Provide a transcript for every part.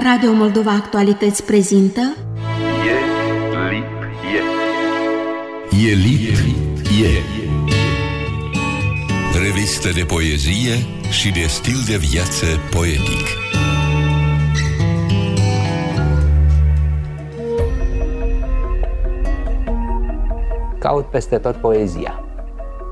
Radio Moldova Actualități prezintă E lip e. E lip e. Revistă de poezie și de stil de viață poetic. Caut peste tot poezia.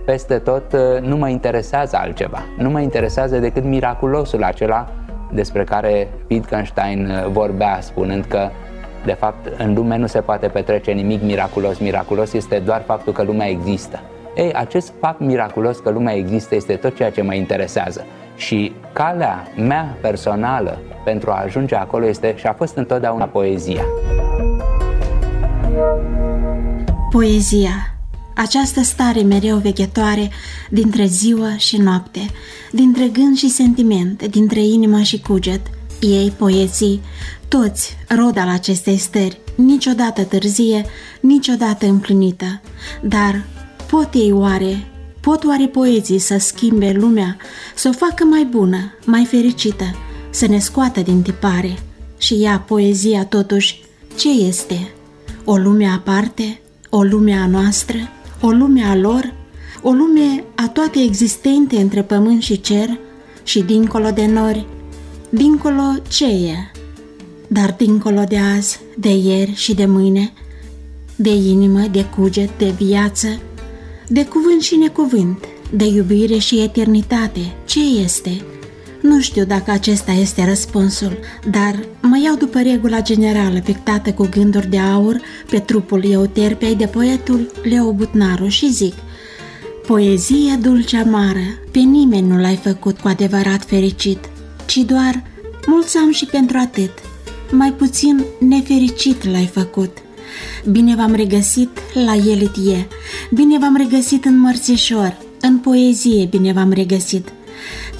Peste tot uh, nu mă interesează altceva. Nu mă interesează decât miraculosul acela despre care Wittgenstein uh, vorbea spunând că de fapt în lume nu se poate petrece nimic miraculos. Miraculos este doar faptul că lumea există. Ei, acest fapt miraculos că lumea există este tot ceea ce mă interesează. Și calea mea personală pentru a ajunge acolo este și a fost întotdeauna poezia. Poezia această stare mereu veghetoare dintre ziua și noapte, dintre gând și sentiment, dintre inimă și cuget, ei, poeții, toți rod al acestei stări, niciodată târzie, niciodată împlinită. Dar pot ei oare, pot oare poeții să schimbe lumea, să o facă mai bună, mai fericită, să ne scoată din tipare? Și ea, poezia, totuși, ce este? O lume aparte? O lume a noastră? O lume a lor, o lume a toate existente între pământ și cer și dincolo de nori, dincolo ce e, dar dincolo de azi, de ieri și de mâine, de inimă, de cuget, de viață, de cuvânt și necuvânt, de iubire și eternitate, ce este? Nu știu dacă acesta este răspunsul, dar mă iau după regula generală pictată cu gânduri de aur pe trupul euterpei de poetul Leo Butnaru și zic Poezie dulce amară, pe nimeni nu l-ai făcut cu adevărat fericit, ci doar mulți am și pentru atât, mai puțin nefericit l-ai făcut. Bine v-am regăsit la Elitie, bine v-am regăsit în mărțișor, în poezie bine v-am regăsit –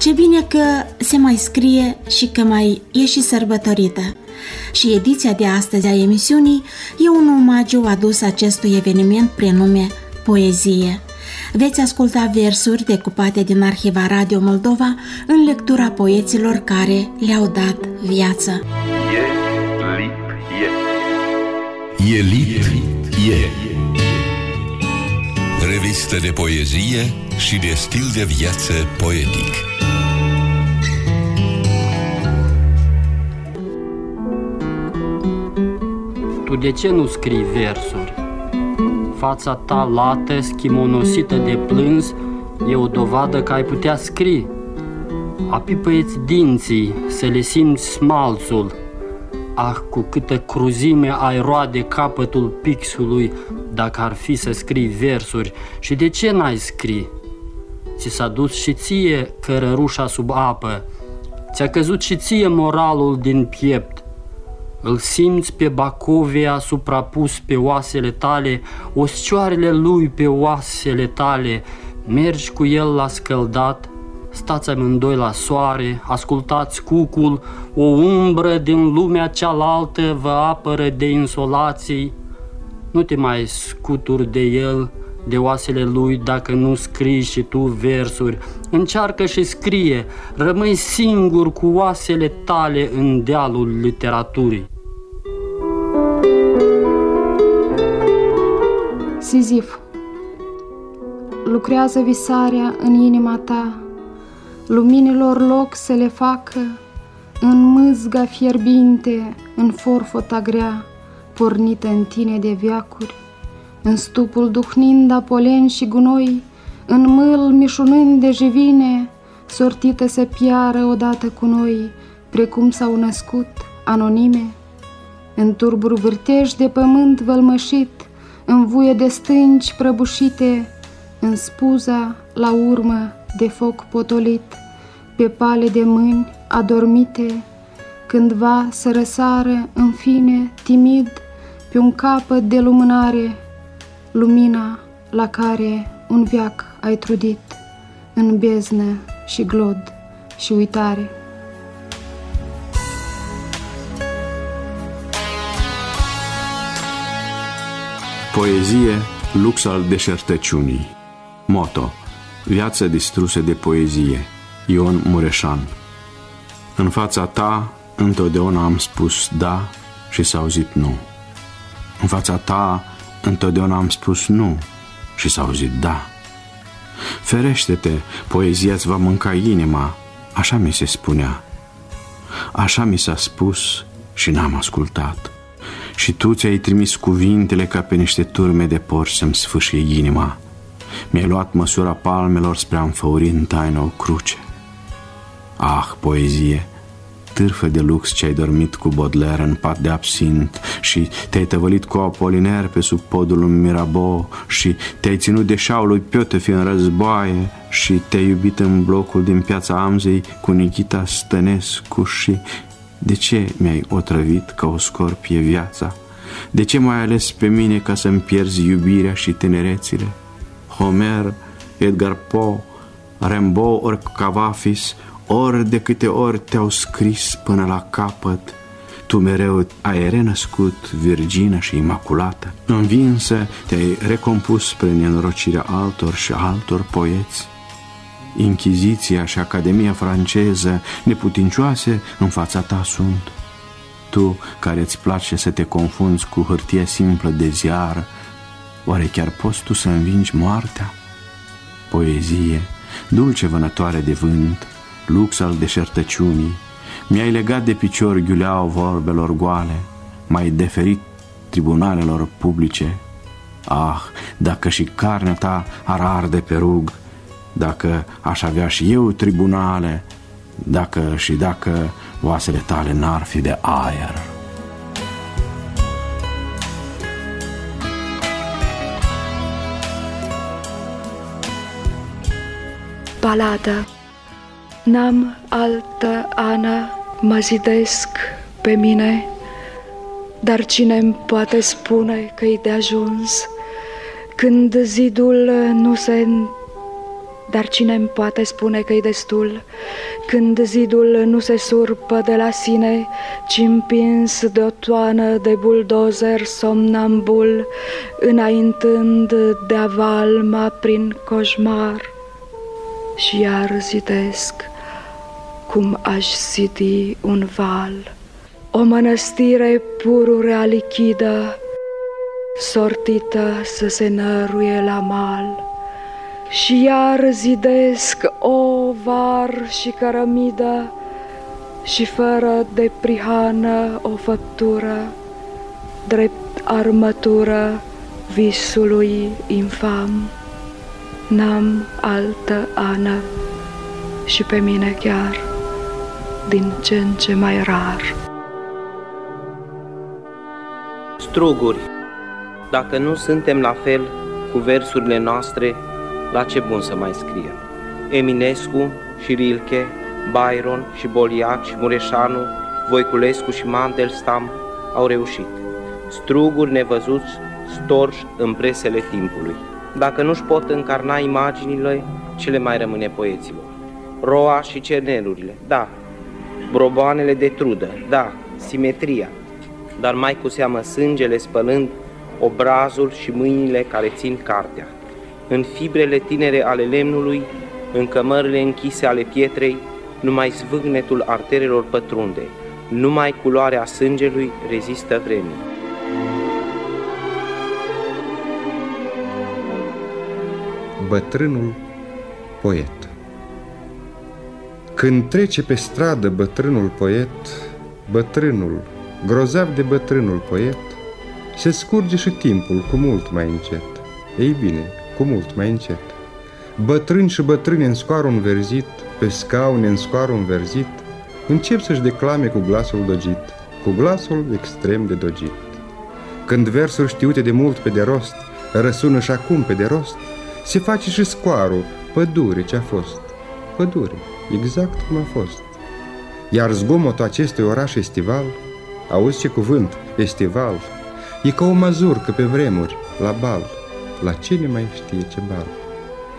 ce bine că se mai scrie și că mai e și sărbătorită. Și ediția de astăzi a emisiunii e un omagiu adus acestui eveniment prenume Poezie. Veți asculta versuri decupate din Arhiva Radio Moldova în lectura poeților care le-au dat viață. E lip e. E lip e. Revistă de poezie și de stil de viață poetic. Tu de ce nu scrii versuri? Fața ta lată, schimonosită de plâns, e o dovadă că ai putea scrie. Apipăieți dinții, să le simți smalțul. Ah, cu câtă cruzime ai roade capătul pixului dacă ar fi să scrii versuri și de ce n-ai scrie? Ți s-a dus și ție cărărușa sub apă, ți-a căzut și ție moralul din piept. Îl simți pe Bacovia suprapus pe oasele tale, oscioarele lui pe oasele tale, mergi cu el la scăldat, stați amândoi la soare, ascultați cucul, o umbră din lumea cealaltă vă apără de insolații, nu te mai scuturi de el, de oasele lui dacă nu scrii și tu versuri. Încearcă și scrie, rămâi singur cu oasele tale în dealul literaturii. Sizif Lucrează visarea în inima ta, luminilor loc să le facă, în mâzga fierbinte, în forfota grea, pornită în tine de viacuri în stupul duhnind apolen și gunoi, în mâl mișunând de jivine, sortită să piară odată cu noi, precum s-au născut anonime. În turburi vârtești de pământ vălmășit, în vuie de stânci prăbușite, în spuza, la urmă, de foc potolit, pe pale de mâini adormite, cândva să răsară, în fine, timid, pe un capăt de lumânare, lumina la care un viac ai trudit în beznă și glod și uitare. Poezie, lux al deșertăciunii. Moto. Viață distrusă de poezie. Ion Mureșan. În fața ta, întotdeauna am spus da și s-a auzit nu. În fața ta, întotdeauna am spus nu și s-a auzit da. Ferește-te, poezia îți va mânca inima, așa mi se spunea. Așa mi s-a spus și n-am ascultat. Și tu ți-ai trimis cuvintele ca pe niște turme de porci să-mi sfâșie inima. Mi-ai luat măsura palmelor spre a înfăuri în taină o cruce. Ah, poezie, târfă de lux ce ai dormit cu Baudelaire în pat de absint și te-ai tăvălit cu Apoliner pe sub podul în Mirabeau și te-ai ținut de șaul lui fi în războaie și te-ai iubit în blocul din piața Amzei cu Nikita Stănescu și de ce mi-ai otrăvit ca o scorpie viața? De ce mai ales pe mine ca să-mi pierzi iubirea și tinerețile? Homer, Edgar Poe, Rimbaud ori Cavafis, ori de câte ori te-au scris până la capăt, tu mereu ai renăscut virgină și imaculată. Învinsă, te-ai recompus prin nenorocirea altor și altor poeți. Inchiziția și Academia franceză neputincioase în fața ta sunt. Tu, care îți place să te confunzi cu hârtie simplă de ziar, oare chiar poți tu să învingi moartea? Poezie, dulce vânătoare de vânt, lux al deșertăciunii, mi-ai legat de picior ghiuleau vorbelor goale, mai deferit tribunalelor publice. Ah, dacă și carnea ta ar arde pe rug, dacă aș avea și eu tribunale, dacă și dacă oasele tale n-ar fi de aer. Balada N-am altă Ana, mă zidesc pe mine, dar cine îmi poate spune că-i de ajuns? Când zidul nu se dar cine îmi poate spune că e destul? Când zidul nu se surpă de la sine, ci împins de o toană de buldozer somnambul, înaintând de avalma prin coșmar și iar zidesc cum aș zidi un val, o mănăstire pururea lichidă, sortită să se năruie la mal. Și iar zidesc o var și cărămidă și fără de prihană o făptură, drept armătură visului infam. N-am altă ană și pe mine chiar, din ce în ce mai rar. Struguri, dacă nu suntem la fel cu versurile noastre, la ce bun să mai scriem. Eminescu și Rilke, Byron și Boliac și Mureșanu, Voiculescu și Mandelstam au reușit. Struguri nevăzuți storși în presele timpului. Dacă nu-și pot încarna imaginile, ce le mai rămâne poeților? Roa și cernelurile, da. Broboanele de trudă, da. Simetria, dar mai cu seamă sângele spălând obrazul și mâinile care țin cartea în fibrele tinere ale lemnului, în cămările închise ale pietrei, numai zvâgnetul arterelor pătrunde, numai culoarea sângelui rezistă vremii. Bătrânul poet Când trece pe stradă bătrânul poet, bătrânul, grozav de bătrânul poet, se scurge și timpul cu mult mai încet. Ei bine, cu mult mai încet. Bătrâni și bătrâni în scoarul înverzit, pe scaune în scoarul înverzit, încep să-și declame cu glasul dogit, cu glasul extrem de dogit. Când versuri știute de mult pe de rost, răsună și acum pe de rost, se face și scoarul, pădure ce-a fost. Pădure, exact cum a fost. Iar zgomotul acestui oraș estival, auzi ce cuvânt, estival, e ca o mazurcă pe vremuri, la bal la cine mai știe ce bal.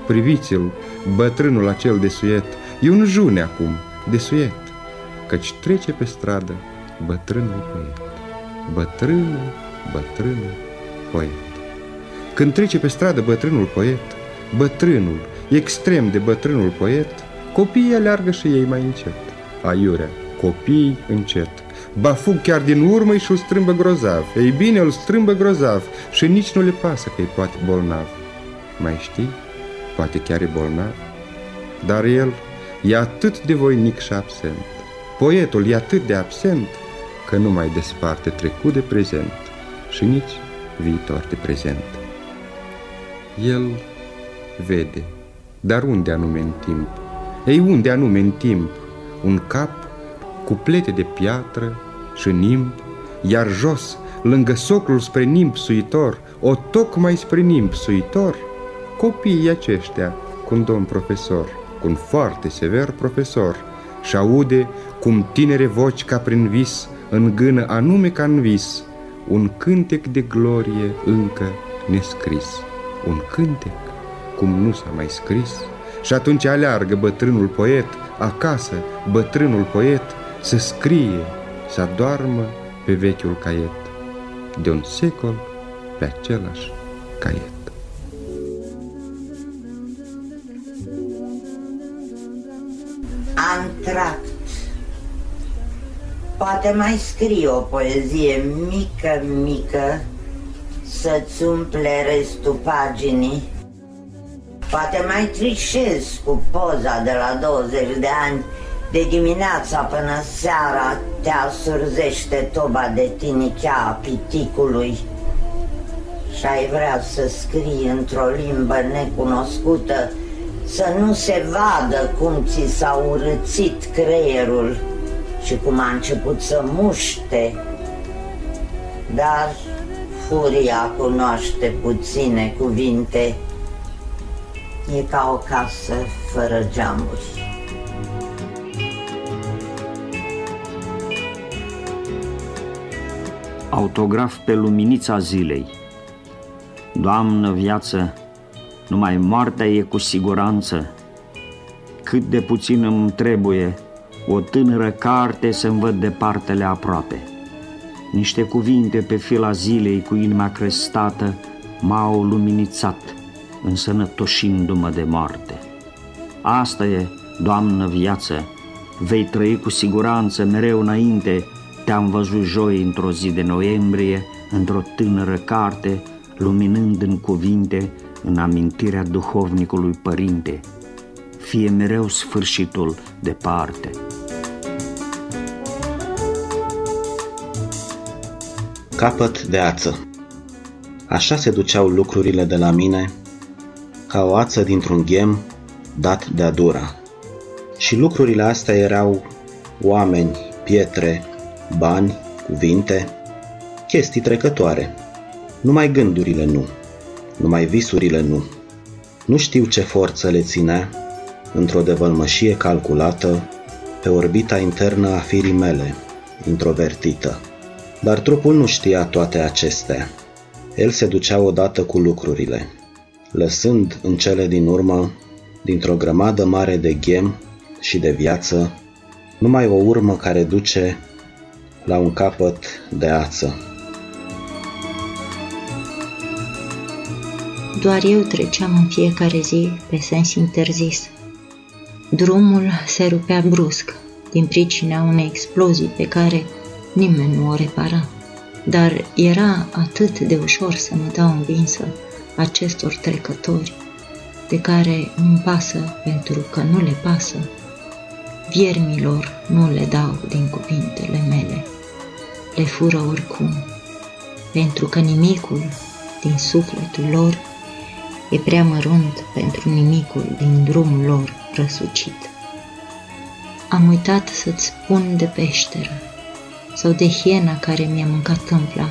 Priviți-l, bătrânul acel de suiet, e un june acum, de suiet, căci trece pe stradă bătrânul poet. Bătrânul, bătrânul poet. Când trece pe stradă bătrânul poet, bătrânul, extrem de bătrânul poet, copiii aleargă și ei mai încet. Aiurea, Copiii încet. Ba fug chiar din urmă și o strâmbă grozav. Ei bine, îl strâmbă grozav și nici nu le pasă că e poate bolnav. Mai știi? Poate chiar e bolnav. Dar el e atât de voinic și absent. Poetul e atât de absent că nu mai desparte trecut de prezent și nici viitor de prezent. El vede, dar unde anume în timp? Ei, unde anume în timp? Un cap cu plete de piatră și nimb, iar jos, lângă soclul spre nimb suitor, o tocmai spre nimb suitor, copiii aceștia cu un domn profesor, cu un foarte sever profesor, și aude cum tinere voci ca prin vis gână anume ca în vis un cântec de glorie încă nescris. Un cântec cum nu s-a mai scris. Și atunci aleargă bătrânul poet acasă, bătrânul poet să scrie, să adoarmă pe vechiul caiet. De un secol pe același caiet. Antract Poate mai scrie o poezie mică, mică Să-ți umple restul paginii Poate mai trișez cu poza de la 20 de ani. De dimineața până seara te asurzește toba de tinichea a piticului. Și ai vrea să scrii într-o limbă necunoscută Să nu se vadă cum ți s-a urățit creierul Și cum a început să muște. Dar furia cunoaște puține cuvinte E ca o casă fără geamuri. Autograf pe luminița zilei. Doamnă viață, numai moartea e cu siguranță. Cât de puțin îmi trebuie o tânără carte să-mi văd departele aproape. Niște cuvinte pe fila zilei cu inima crestată m-au luminițat însănătoșindu-mă de moarte. Asta e, Doamnă, viață, vei trăi cu siguranță mereu înainte, te-am văzut joi într-o zi de noiembrie, într-o tânără carte, luminând în cuvinte, în amintirea duhovnicului părinte. Fie mereu sfârșitul departe. Capăt de ață Așa se duceau lucrurile de la mine ca o ață dintr-un ghem dat de adura. Și lucrurile astea erau oameni, pietre, bani, cuvinte, chestii trecătoare. Numai gândurile nu, numai visurile nu. Nu știu ce forță le ținea într-o devălmășie calculată pe orbita internă a firii mele, introvertită. Dar trupul nu știa toate acestea. El se ducea odată cu lucrurile lăsând în cele din urmă, dintr-o grămadă mare de ghem și de viață, numai o urmă care duce la un capăt de ață. Doar eu treceam în fiecare zi pe sens interzis. Drumul se rupea brusc din pricina unei explozii pe care nimeni nu o repara. Dar era atât de ușor să mă dau învinsă acestor trecători, de care nu-mi pasă pentru că nu le pasă, viermilor nu le dau din cuvintele mele, le fură oricum, pentru că nimicul din sufletul lor e prea mărunt pentru nimicul din drumul lor răsucit. Am uitat să-ți spun de peșteră sau de hiena care mi-a mâncat tâmpla,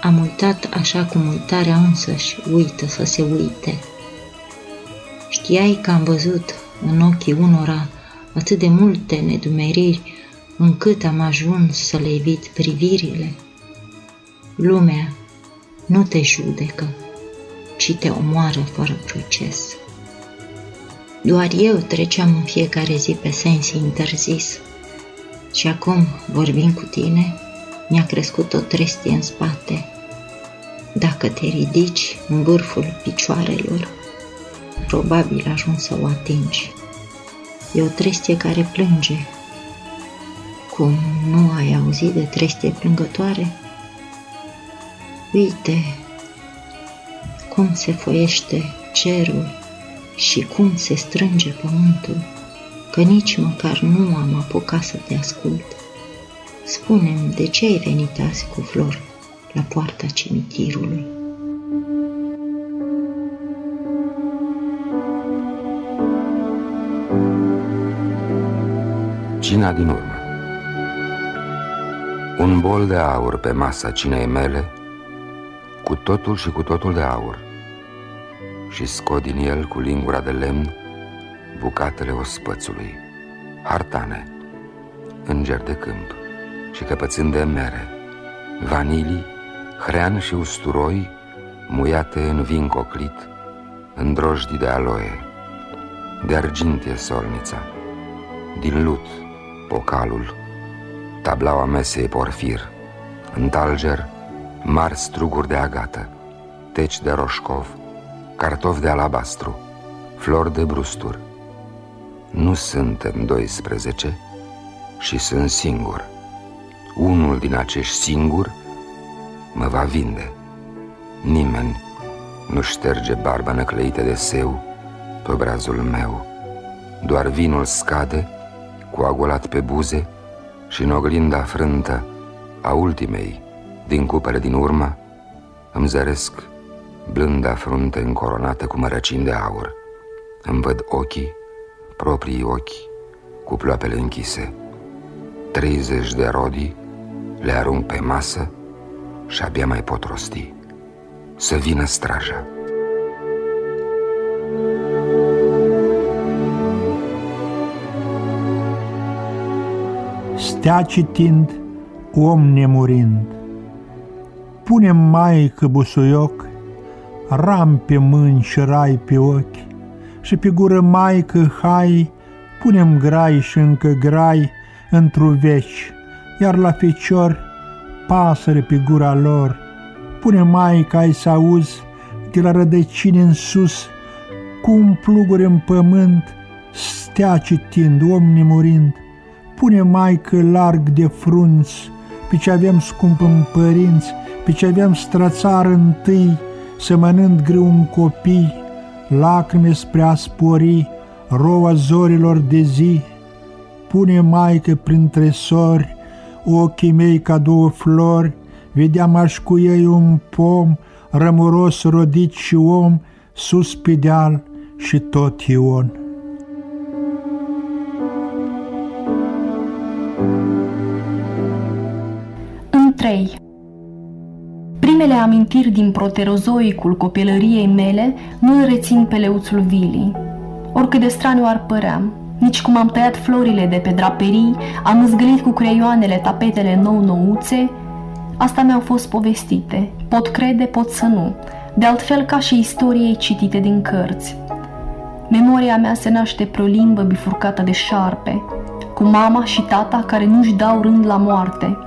am uitat așa cum uitarea însăși uită să se uite. Știai că am văzut în ochii unora atât de multe nedumeriri încât am ajuns să le evit privirile? Lumea nu te judecă, ci te omoară fără proces. Doar eu treceam în fiecare zi pe sens interzis și acum, vorbind cu tine, mi-a crescut o trestie în spate. Dacă te ridici în vârful picioarelor, probabil ajungi să o atingi. E o trestie care plânge, Cum nu ai auzit de trestie plângătoare? Uite cum se foiește cerul și cum se strânge pământul, că nici măcar nu am apucat să te ascult. Spune-mi de ce ai venit azi cu flori la poarta cimitirului. Cina din urmă Un bol de aur pe masa cinei mele Cu totul și cu totul de aur Și scot din el cu lingura de lemn Bucatele ospățului Hartane Înger de câmp Și căpățând de mere Vanilii, hrean și usturoi Muiate în vin coclit În drojdii de aloe De argint e solnița Din lut pocalul, tablaua mesei porfir, în talger, mari struguri de agată, teci de roșcov, cartofi de alabastru, flori de brustur. Nu suntem 12 și sunt singur. Unul din acești singuri mă va vinde. Nimeni nu șterge barba năclăită de seu pe obrazul meu. Doar vinul scade coagulat pe buze și în oglinda frântă a ultimei din cupele din urmă îmi zăresc blânda frunte încoronată cu mărăcini de aur. Îmi văd ochii, proprii ochi, cu ploapele închise. Treizeci de rodii le arunc pe masă și abia mai pot rosti. Să vină straja. stea citind, om nemurind. Pune maică busuioc, ram pe mâini și rai pe ochi, și pe gură maică hai, punem grai și încă grai într-o veci, iar la fecior pasăre pe gura lor. Pune maică ai să auzi de la rădăcini în sus, cum pluguri în pământ, stea citind, om nemurind pune maică larg de frunți, pe ce avem scump în părinți, pe ce avem strățar întâi, semănând greu un copii, lacrime spre a spori, roa zorilor de zi. Pune maică printre sori, ochii mei ca două flori, vedeam aș cu ei un pom, rămuros rodit și om, sus pe deal și tot Ion. Primele amintiri din proterozoicul copilăriei mele nu îl rețin pe leuțul Vili. Oricât de straniu ar părea, nici cum am tăiat florile de pe draperii, am zgâlit cu creioanele tapetele nou-nouțe, asta mi-au fost povestite. Pot crede, pot să nu. De altfel ca și istoriei citite din cărți. Memoria mea se naște pe o limbă bifurcată de șarpe, cu mama și tata care nu-și dau rând la moarte –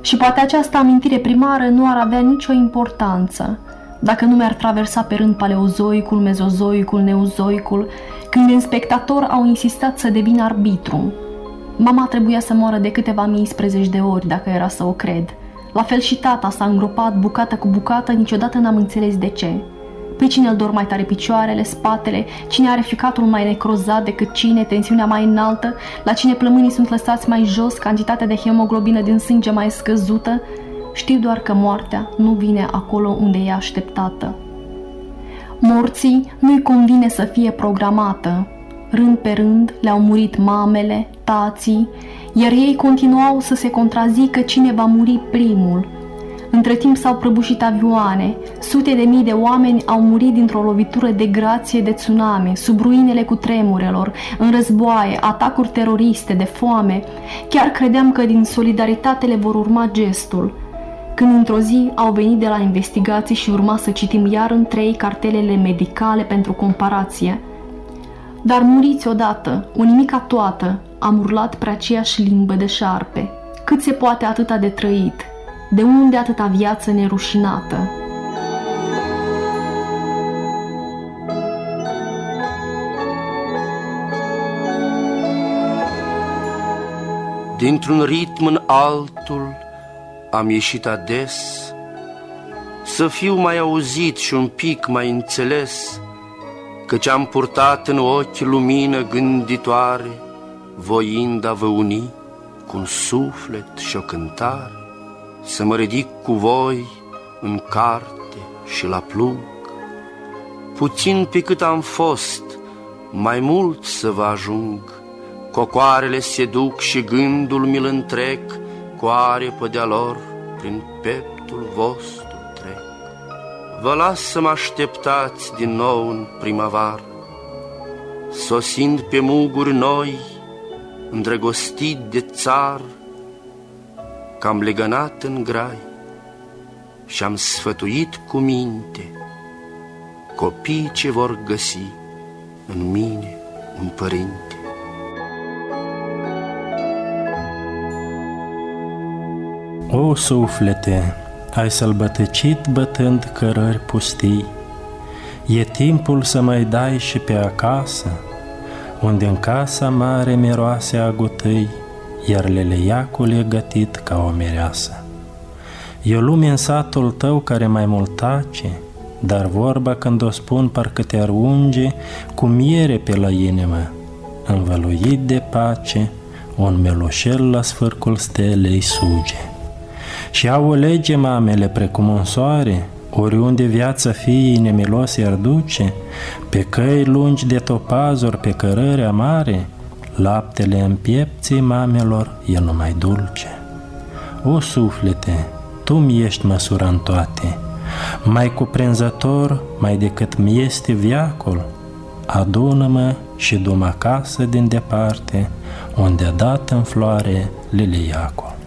și poate această amintire primară nu ar avea nicio importanță dacă nu mi-ar traversa pe rând paleozoicul, mezozoicul, neuzoicul, când în spectator au insistat să devină arbitru. Mama trebuia să moară de câteva mii de ori, dacă era să o cred. La fel și tata s-a îngropat bucată cu bucată, niciodată n-am înțeles de ce. Pe cine îl dor mai tare picioarele, spatele, cine are ficatul mai necrozat decât cine, tensiunea mai înaltă, la cine plămânii sunt lăsați mai jos, cantitatea de hemoglobină din sânge mai scăzută, știu doar că moartea nu vine acolo unde e așteptată. Morții nu-i convine să fie programată. Rând pe rând le-au murit mamele, tații, iar ei continuau să se contrazică cine va muri primul – între timp s-au prăbușit avioane, sute de mii de oameni au murit dintr-o lovitură de grație de tsunami, sub ruinele cu tremurelor, în războaie, atacuri teroriste, de foame. Chiar credeam că din solidaritate le vor urma gestul. Când într-o zi au venit de la investigații și urma să citim iar în trei cartelele medicale pentru comparație. Dar muriți odată, o nimica toată, am urlat pe aceeași limbă de șarpe. Cât se poate atâta de trăit, de unde atâta viață nerușinată? Dintr-un ritm în altul am ieșit ades, Să fiu mai auzit și un pic mai înțeles, Căci am purtat în ochi lumină gânditoare, Voind a vă uni cu un suflet și o cântare, Să mă ridic cu voi în carte și la plug, Puțin pe cât am fost, mai mult să vă ajung, Cocoarele se duc și gândul mi-l întrec, Cu aripă de-a lor prin peptul vostru trec. Vă las să mă așteptați din nou în primăvară, Sosind pe muguri noi, îndrăgostit de țar, Că-am legănat în grai și-am sfătuit cu minte Copiii ce vor găsi în mine un părinte. O suflete, ai sălbătăcit bătând cărări pustii, E timpul să mai dai și pe acasă, Unde în casa mare miroase a gutăi, Iar leleiacul e gătit ca o mireasă. E o lume în satul tău care mai mult tace, Dar vorba când o spun parcă te arunge Cu miere pe la inimă, învăluit de pace, Un meloșel la sfârcul stelei suge. Și au o lege mamele precum un soare, Oriunde viața fiii nemilos i-ar duce, Pe căi lungi de topazuri, pe cărări amare, Laptele în piepții mamelor e numai dulce. O suflete, tu mi ești măsura în toate, mai cuprinzător mai decât mi este viacul, adună-mă și du acasă din departe, unde a dat în floare liliacul.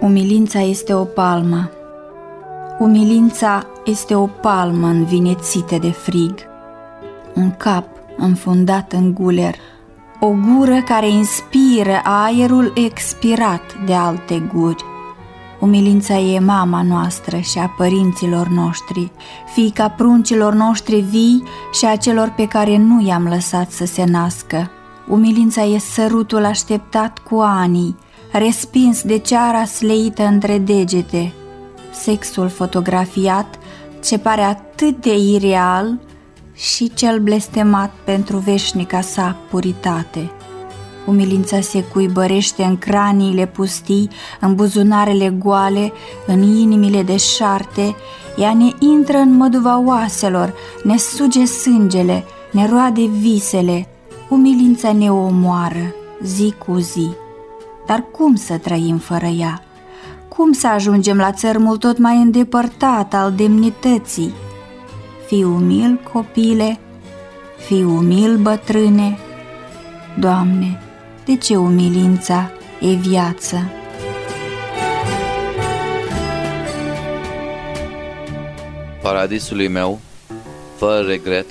Umilința este o palmă. Umilința este o palmă învinețită de frig. Un cap înfundat în guler. O gură care inspiră aerul expirat de alte guri. Umilința e mama noastră și a părinților noștri, fiica pruncilor noștri vii și a celor pe care nu i-am lăsat să se nască. Umilința e sărutul așteptat cu anii, respins de ceara sleită între degete, sexul fotografiat ce pare atât de ireal și cel blestemat pentru veșnica sa puritate. Umilința se cuibărește în craniile pustii, în buzunarele goale, în inimile deșarte, ea ne intră în măduva oaselor, ne suge sângele, ne roade visele, umilința ne omoară zi cu zi. Dar cum să trăim fără ea? Cum să ajungem la țărmul tot mai îndepărtat al demnității? Fi umil, copile, fi umil, bătrâne. Doamne, de ce umilința e viață? Paradisului meu, fără regret,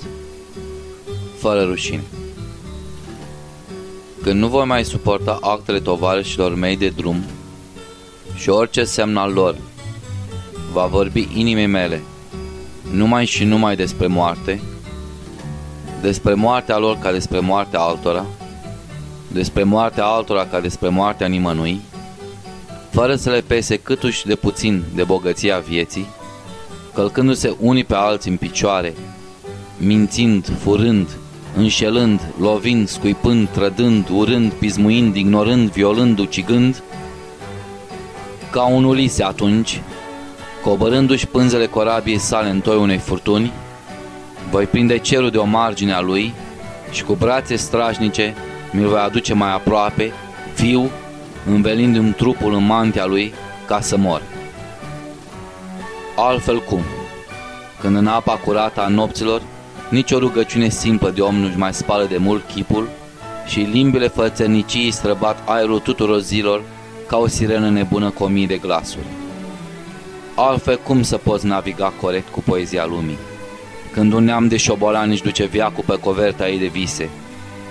fără rușine. Când nu voi mai suporta actele tovarășilor mei de drum și orice semn al lor, va vorbi inimii mele numai și numai despre moarte, despre moartea lor ca despre moartea altora, despre moartea altora ca despre moartea nimănui, fără să le pese câtuși de puțin de bogăția vieții, călcându-se unii pe alții în picioare, mințind, furând, înșelând, lovind, scuipând, trădând, urând, pismuind, ignorând, violând, ucigând, ca un Ulise atunci, coborându-și pânzele corabiei sale în toi unei furtuni, voi prinde cerul de o margine a lui și cu brațe strașnice mi-l voi aduce mai aproape, viu, învelindu-mi trupul în mantia lui ca să mor. Altfel cum? Când în apa curată a nopților nici o rugăciune simplă de om nu-și mai spală de mult chipul și limbile fățărnicii străbat aerul tuturor zilor ca o sirenă nebună cu o mii de glasuri. Altfel cum să poți naviga corect cu poezia lumii? Când un neam de șobolani își duce viacul pe coverta ei de vise,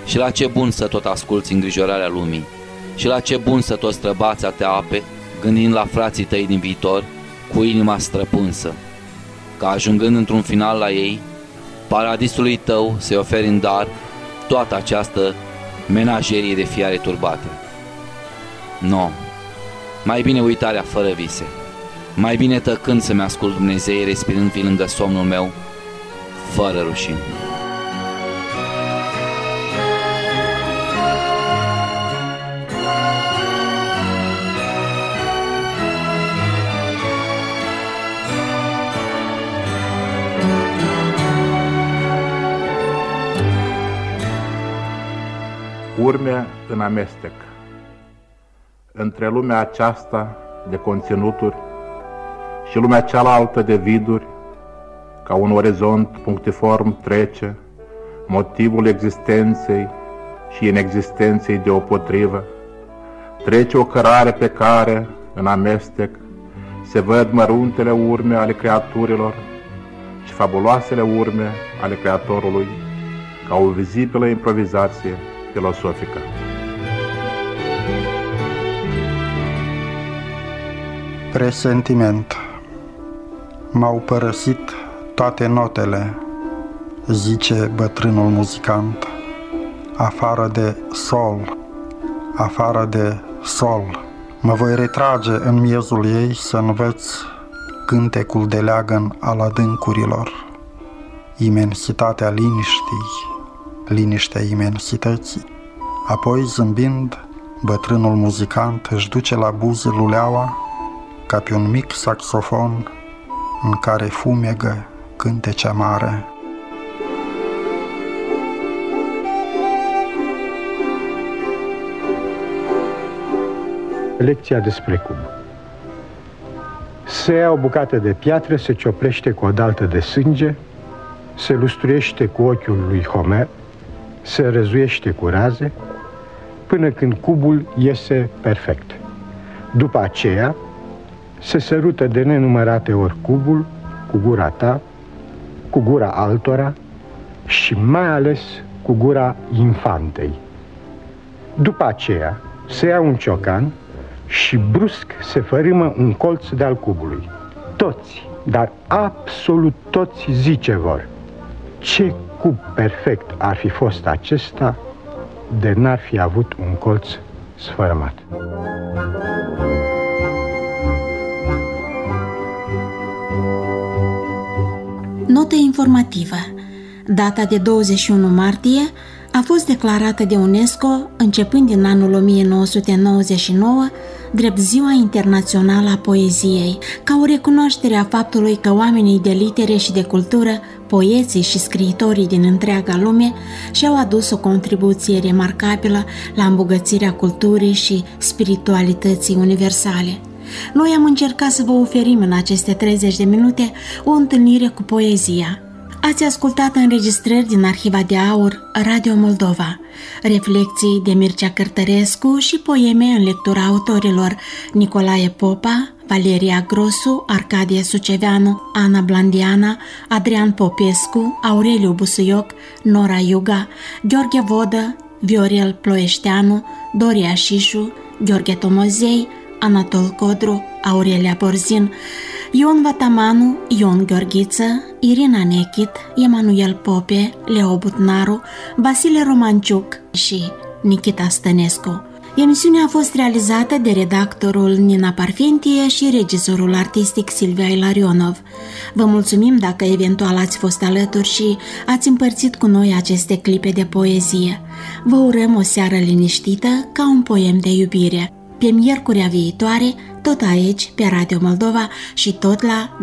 și la ce bun să tot asculți îngrijorarea lumii, și la ce bun să tot străbați te ape, gândind la frații tăi din viitor, cu inima străpunsă. ca ajungând într-un final la ei, paradisului tău să-i oferi în dar toată această menagerie de fiare turbate. No, mai bine uitarea fără vise, mai bine tăcând să-mi ascult Dumnezei respirând fi lângă somnul meu, fără rușine. Urme în amestec. Între lumea aceasta de conținuturi și lumea cealaltă de viduri, ca un orizont punctiform trece, motivul existenței și inexistenței deopotrivă, trece o cărare pe care, în amestec, se văd măruntele urme ale creaturilor și fabuloasele urme ale Creatorului, ca o vizibilă improvizație filosofică. Presentiment M-au părăsit toate notele, zice bătrânul muzicant, afară de sol, afară de sol. Mă voi retrage în miezul ei să învăț cântecul de leagăn al adâncurilor, imensitatea liniștii, liniștea imensității. Apoi, zâmbind, bătrânul muzicant își duce la buză luleaua ca pe un mic saxofon în care fumegă cântece mare. Lecția despre cub. Se ia o bucată de piatră, se cioplește cu o daltă de sânge, se lustruiește cu ochiul lui Homer, se răzuiește cu raze până când cubul iese perfect. După aceea, se sărută de nenumărate ori cubul cu gura ta, cu gura altora și mai ales cu gura infantei. După aceea, se ia un ciocan și brusc se fărâmă un colț de-al cubului. Toți, dar absolut toți zice vor. Ce cub perfect ar fi fost acesta de n-ar fi avut un colț sfărămat. Notă informativă. Data de 21 martie a fost declarată de UNESCO, începând din anul 1999, drept Ziua Internațională a Poeziei, ca o recunoaștere a faptului că oamenii de litere și de cultură, poeții și scriitorii din întreaga lume și-au adus o contribuție remarcabilă la îmbogățirea culturii și spiritualității universale. Noi am încercat să vă oferim în aceste 30 de minute o întâlnire cu poezia, Ați ascultat înregistrări din Arhiva de Aur Radio Moldova, reflecții de Mircea Cărtărescu și poeme în lectura autorilor Nicolae Popa, Valeria Grosu, Arcadie Suceveanu, Ana Blandiana, Adrian Popescu, Aureliu Busuioc, Nora Iuga, Gheorghe Vodă, Viorel Ploieșteanu, Doria Șișu, Gheorghe Tomozei, Anatol Codru, Aurelia Borzin, Ion Vatamanu, Ion Gheorghiță, Irina Nechit, Emanuel Pope, Leo Butnaru, Vasile Romanciuc și Nikita Stănescu. Emisiunea a fost realizată de redactorul Nina Parfentie și regizorul artistic Silvia Ilarionov. Vă mulțumim dacă eventual ați fost alături și ați împărțit cu noi aceste clipe de poezie. Vă urăm o seară liniștită ca un poem de iubire. Pe miercurea viitoare, tot aici, pe Radio Moldova și tot la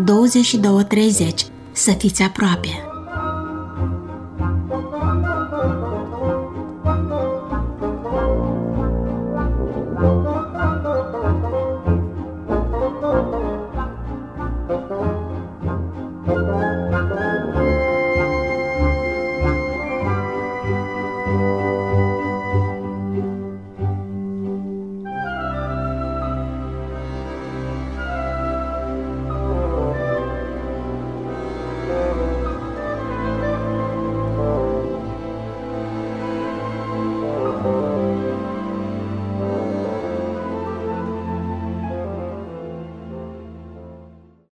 22.30. Să fiți aproape!